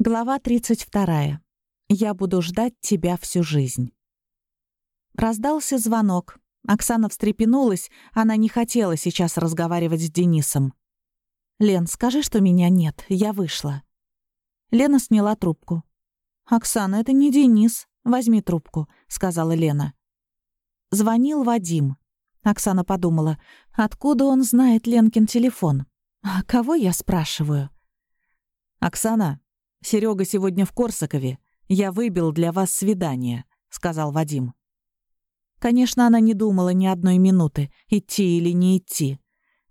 Глава 32. Я буду ждать тебя всю жизнь. Раздался звонок. Оксана встрепенулась, она не хотела сейчас разговаривать с Денисом. «Лен, скажи, что меня нет, я вышла». Лена сняла трубку. «Оксана, это не Денис, возьми трубку», — сказала Лена. Звонил Вадим. Оксана подумала, откуда он знает Ленкин телефон? А кого я спрашиваю? «Оксана, Серега сегодня в Корсакове. Я выбил для вас свидание», — сказал Вадим. Конечно, она не думала ни одной минуты, идти или не идти.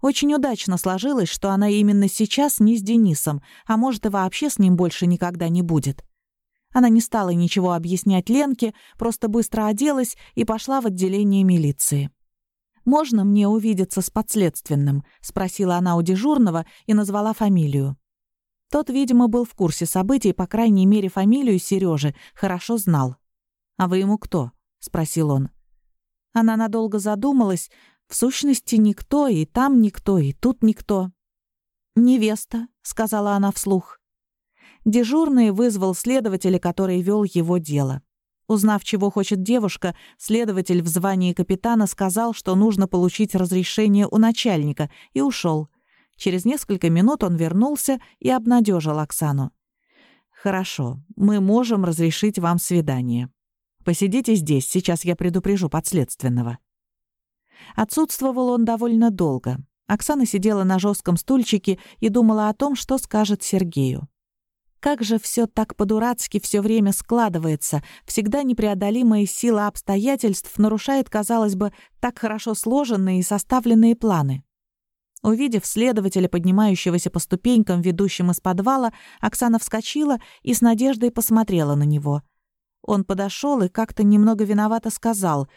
Очень удачно сложилось, что она именно сейчас не с Денисом, а может и вообще с ним больше никогда не будет. Она не стала ничего объяснять Ленке, просто быстро оделась и пошла в отделение милиции. «Можно мне увидеться с подследственным?» — спросила она у дежурного и назвала фамилию. Тот, видимо, был в курсе событий, по крайней мере, фамилию Сережи хорошо знал. «А вы ему кто?» — спросил он. Она надолго задумалась. В сущности, никто, и там никто, и тут никто. «Невеста», — сказала она вслух. Дежурный вызвал следователя, который вел его дело. Узнав, чего хочет девушка, следователь в звании капитана сказал, что нужно получить разрешение у начальника, и ушел. Через несколько минут он вернулся и обнадежил Оксану. «Хорошо, мы можем разрешить вам свидание. Посидите здесь, сейчас я предупрежу подследственного». Отсутствовал он довольно долго. Оксана сидела на жестком стульчике и думала о том, что скажет Сергею. Как же все так по-дурацки все время складывается, всегда непреодолимая сила обстоятельств нарушает, казалось бы, так хорошо сложенные и составленные планы. Увидев следователя, поднимающегося по ступенькам, ведущим из подвала, Оксана вскочила и с надеждой посмотрела на него. Он подошел и как-то немного виновато сказал,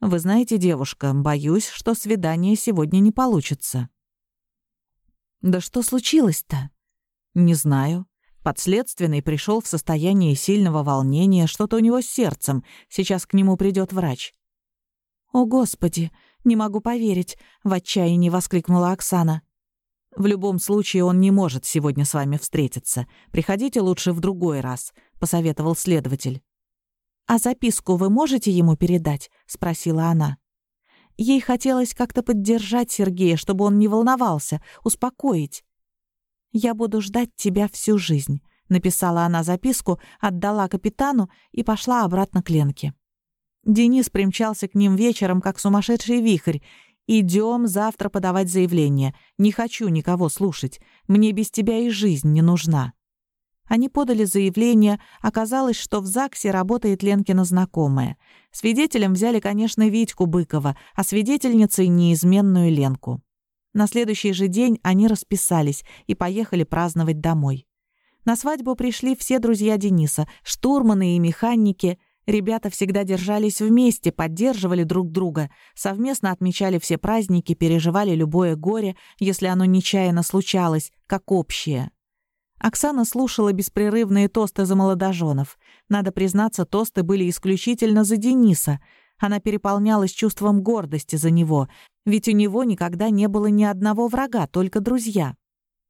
«Вы знаете, девушка, боюсь, что свидание сегодня не получится». «Да что случилось-то?» «Не знаю. Подследственный пришел в состояние сильного волнения, что-то у него с сердцем. Сейчас к нему придет врач». «О, Господи!» Не могу поверить», — в отчаянии воскликнула Оксана. «В любом случае он не может сегодня с вами встретиться. Приходите лучше в другой раз», — посоветовал следователь. «А записку вы можете ему передать?» — спросила она. Ей хотелось как-то поддержать Сергея, чтобы он не волновался, успокоить. «Я буду ждать тебя всю жизнь», — написала она записку, отдала капитану и пошла обратно к Ленке. Денис примчался к ним вечером, как сумасшедший вихрь. «Идем завтра подавать заявление. Не хочу никого слушать. Мне без тебя и жизнь не нужна». Они подали заявление. Оказалось, что в ЗАГСе работает Ленкина знакомая. Свидетелем взяли, конечно, Витьку Быкова, а свидетельницей — неизменную Ленку. На следующий же день они расписались и поехали праздновать домой. На свадьбу пришли все друзья Дениса, штурманы и механики — Ребята всегда держались вместе, поддерживали друг друга, совместно отмечали все праздники, переживали любое горе, если оно нечаянно случалось, как общее. Оксана слушала беспрерывные тосты за молодоженов. Надо признаться, тосты были исключительно за Дениса. Она переполнялась чувством гордости за него, ведь у него никогда не было ни одного врага, только друзья.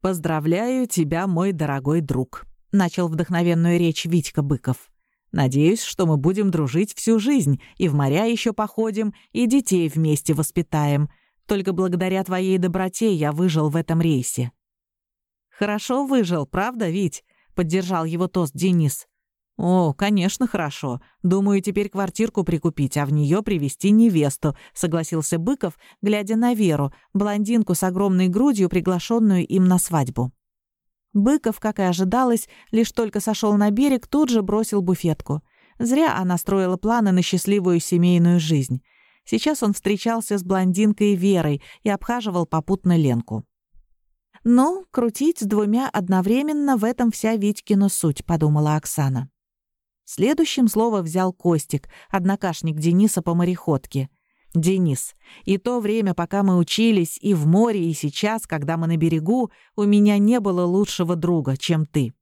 «Поздравляю тебя, мой дорогой друг», — начал вдохновенную речь Витька Быков. Надеюсь, что мы будем дружить всю жизнь, и в моря еще походим, и детей вместе воспитаем. Только благодаря твоей доброте я выжил в этом рейсе». «Хорошо выжил, правда, Вить?» — поддержал его тост Денис. «О, конечно, хорошо. Думаю, теперь квартирку прикупить, а в нее привести невесту», — согласился Быков, глядя на Веру, блондинку с огромной грудью, приглашенную им на свадьбу. Быков, как и ожидалось, лишь только сошел на берег, тут же бросил буфетку. Зря она строила планы на счастливую семейную жизнь. Сейчас он встречался с блондинкой Верой и обхаживал попутно Ленку. «Ну, крутить с двумя одновременно в этом вся Витькина суть», — подумала Оксана. Следующим слово взял Костик, однокашник Дениса по мореходке — Денис, и то время, пока мы учились, и в море, и сейчас, когда мы на берегу, у меня не было лучшего друга, чем ты.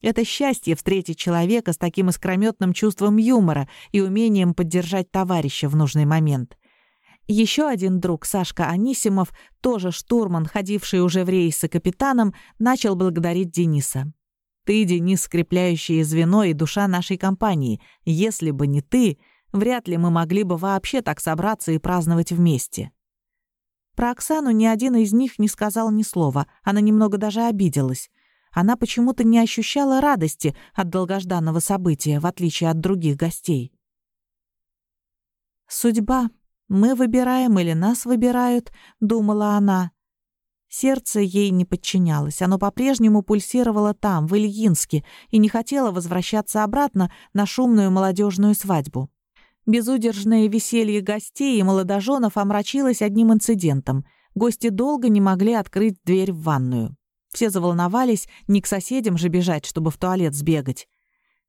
Это счастье встретить человека с таким искрометным чувством юмора и умением поддержать товарища в нужный момент. Еще один друг, Сашка Анисимов, тоже штурман, ходивший уже в рейсы капитаном, начал благодарить Дениса. Ты, Денис, скрепляющее звено и душа нашей компании. Если бы не ты, вряд ли мы могли бы вообще так собраться и праздновать вместе». Про Оксану ни один из них не сказал ни слова. Она немного даже обиделась. Она почему-то не ощущала радости от долгожданного события, в отличие от других гостей. «Судьба. Мы выбираем или нас выбирают», — думала она. Сердце ей не подчинялось. Оно по-прежнему пульсировало там, в Ильинске, и не хотело возвращаться обратно на шумную молодежную свадьбу. Безудержное веселье гостей и молодоженов омрачилось одним инцидентом. Гости долго не могли открыть дверь в ванную. Все заволновались, не к соседям же бежать, чтобы в туалет сбегать.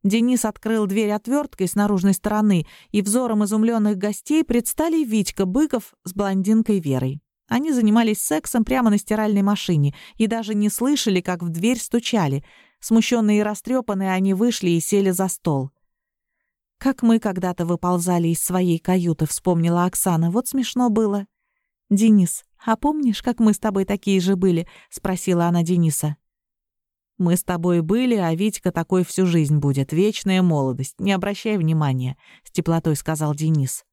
Денис открыл дверь отверткой с наружной стороны, и взором изумленных гостей предстали Витька Быков с блондинкой Верой. Они занимались сексом прямо на стиральной машине и даже не слышали, как в дверь стучали. Смущенные и растрепанные они вышли и сели за стол. «Как мы когда-то выползали из своей каюты», — вспомнила Оксана. «Вот смешно было». «Денис, а помнишь, как мы с тобой такие же были?» — спросила она Дениса. «Мы с тобой были, а Витька такой всю жизнь будет. Вечная молодость. Не обращай внимания», — с теплотой сказал Денис.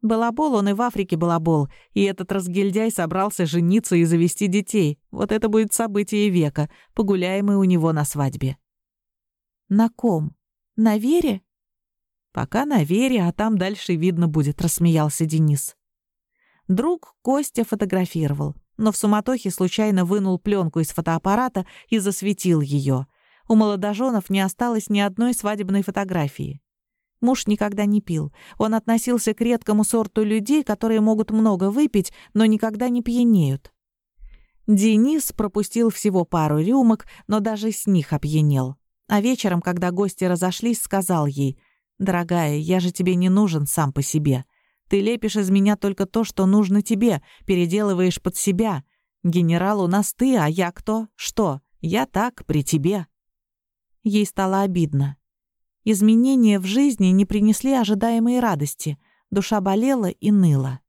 Балабол он и в Африке балабол, и этот разгильдяй собрался жениться и завести детей. Вот это будет событие века. Погуляем мы у него на свадьбе. На ком? На Вере? Пока на Вере, а там дальше видно будет, рассмеялся Денис. Друг Костя фотографировал, но в суматохе случайно вынул пленку из фотоаппарата и засветил ее. У молодоженов не осталось ни одной свадебной фотографии. Муж никогда не пил. Он относился к редкому сорту людей, которые могут много выпить, но никогда не пьянеют. Денис пропустил всего пару рюмок, но даже с них опьянел. А вечером, когда гости разошлись, сказал ей, «Дорогая, я же тебе не нужен сам по себе. Ты лепишь из меня только то, что нужно тебе, переделываешь под себя. Генерал у нас ты, а я кто? Что? Я так, при тебе». Ей стало обидно. Изменения в жизни не принесли ожидаемой радости. Душа болела и ныла.